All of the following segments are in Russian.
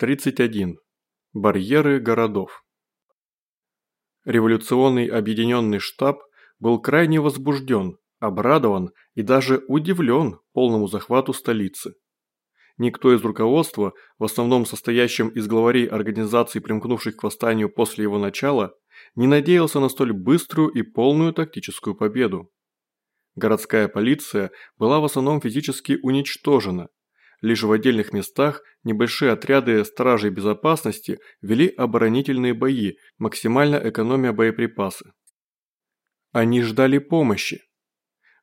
31. Барьеры городов. Революционный объединенный штаб был крайне возбужден, обрадован и даже удивлен полному захвату столицы. Никто из руководства, в основном состоящим из главарей организаций, примкнувших к восстанию после его начала, не надеялся на столь быструю и полную тактическую победу. Городская полиция была в основном физически уничтожена, Лишь в отдельных местах небольшие отряды стражей безопасности вели оборонительные бои, максимально экономя боеприпасы. Они ждали помощи.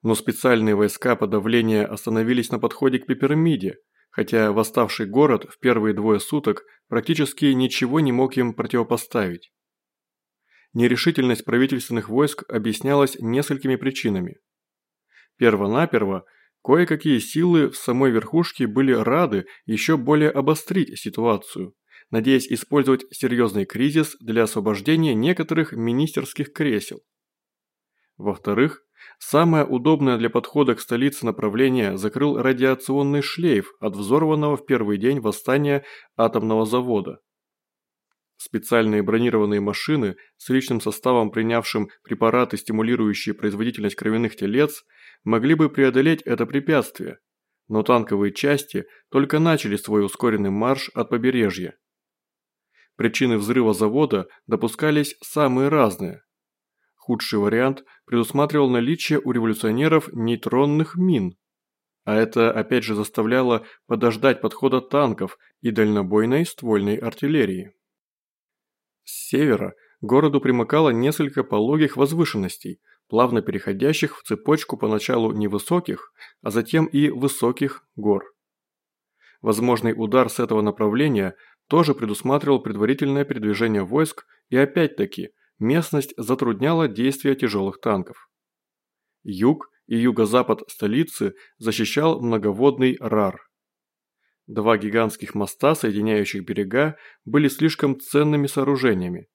Но специальные войска подавления остановились на подходе к Пепермиде, хотя восставший город в первые двое суток практически ничего не мог им противопоставить. Нерешительность правительственных войск объяснялась несколькими причинами. Первонаперво – Кое-какие силы в самой верхушке были рады еще более обострить ситуацию, надеясь использовать серьезный кризис для освобождения некоторых министерских кресел. Во-вторых, самое удобное для подхода к столице направление закрыл радиационный шлейф от взорванного в первый день восстания атомного завода. Специальные бронированные машины с личным составом, принявшим препараты, стимулирующие производительность кровяных телец, могли бы преодолеть это препятствие, но танковые части только начали свой ускоренный марш от побережья. Причины взрыва завода допускались самые разные. Худший вариант предусматривал наличие у революционеров нейтронных мин, а это опять же заставляло подождать подхода танков и дальнобойной ствольной артиллерии. С севера городу примыкало несколько пологих возвышенностей, плавно переходящих в цепочку поначалу невысоких, а затем и высоких гор. Возможный удар с этого направления тоже предусматривал предварительное передвижение войск и опять-таки местность затрудняла действия тяжелых танков. Юг и юго-запад столицы защищал многоводный РАР. Два гигантских моста, соединяющих берега, были слишком ценными сооружениями.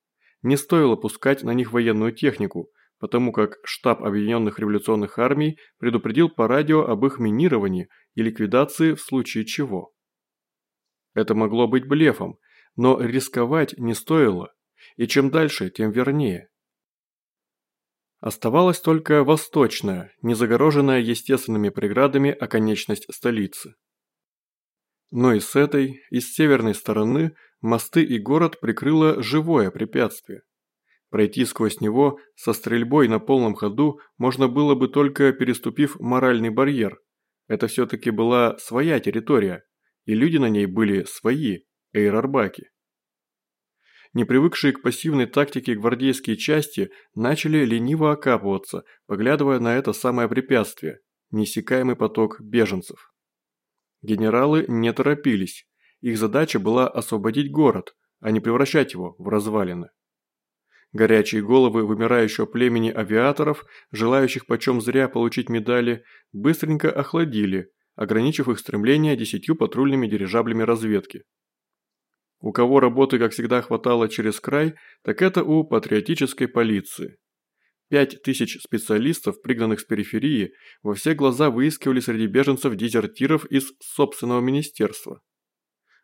Не стоило пускать на них военную технику – потому как штаб Объединенных революционных армий предупредил по радио об их минировании и ликвидации в случае чего. Это могло быть блефом, но рисковать не стоило, и чем дальше, тем вернее. Оставалась только восточная, не загороженная естественными преградами оконечность столицы. Но и с этой, и с северной стороны мосты и город прикрыло живое препятствие. Пройти сквозь него со стрельбой на полном ходу можно было бы только переступив моральный барьер. Это все-таки была своя территория, и люди на ней были свои, эйрарбаки. Непривыкшие к пассивной тактике гвардейские части начали лениво окапываться, поглядывая на это самое препятствие – неиссякаемый поток беженцев. Генералы не торопились, их задача была освободить город, а не превращать его в развалины. Горячие головы вымирающего племени авиаторов, желающих почем зря получить медали, быстренько охладили, ограничив их стремление десятью патрульными дирижаблями разведки. У кого работы, как всегда, хватало через край, так это у патриотической полиции. Пять тысяч специалистов, пригнанных с периферии, во все глаза выискивали среди беженцев дезертиров из собственного министерства.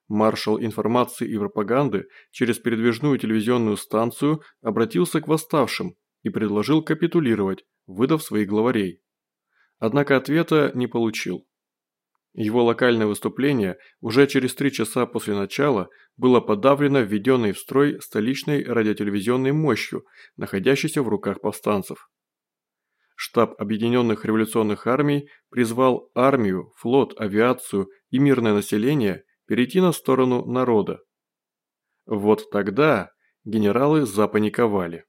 Маршал информации и пропаганды через передвижную телевизионную станцию обратился к восставшим и предложил капитулировать, выдав своих главарей. Однако ответа не получил. Его локальное выступление уже через три часа после начала было подавлено введенной в строй столичной радиотелевизионной мощью, находящейся в руках повстанцев. Штаб Объединенных революционных армий призвал армию, флот, авиацию и мирное население перейти на сторону народа. Вот тогда генералы запаниковали.